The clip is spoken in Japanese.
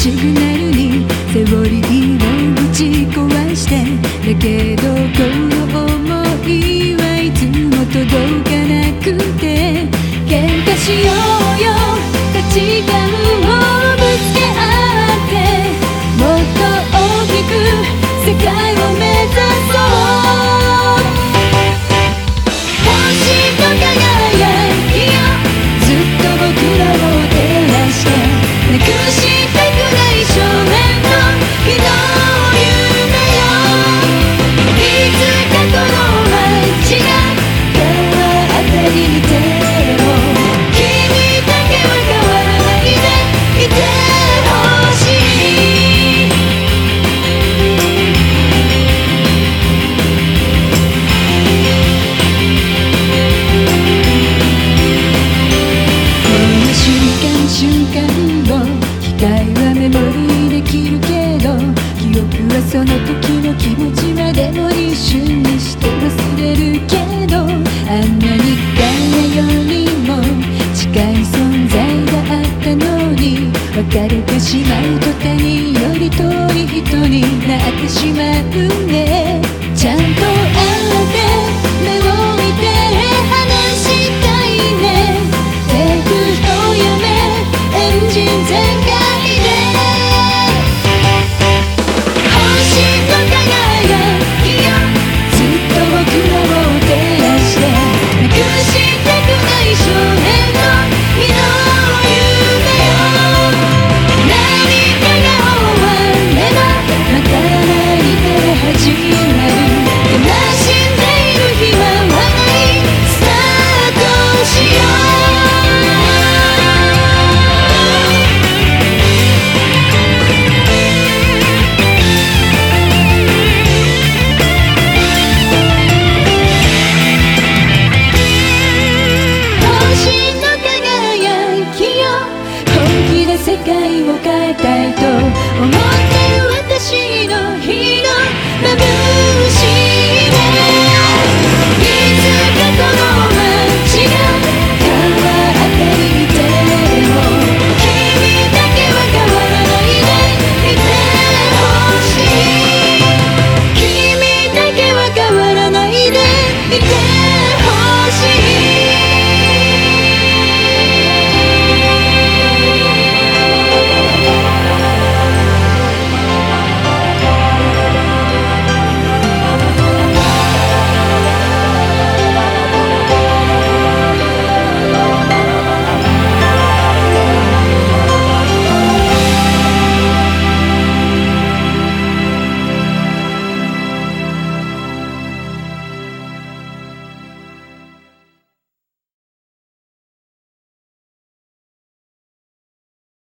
シグナルにセオリーをぶち壊してだけどこの想いはいつも届かなくて喧嘩しよう。の気持ちまでも一瞬にして忘れるけどあんなに誰よりも近い存在があったのに別れてしまう途端により遠い人になってしまう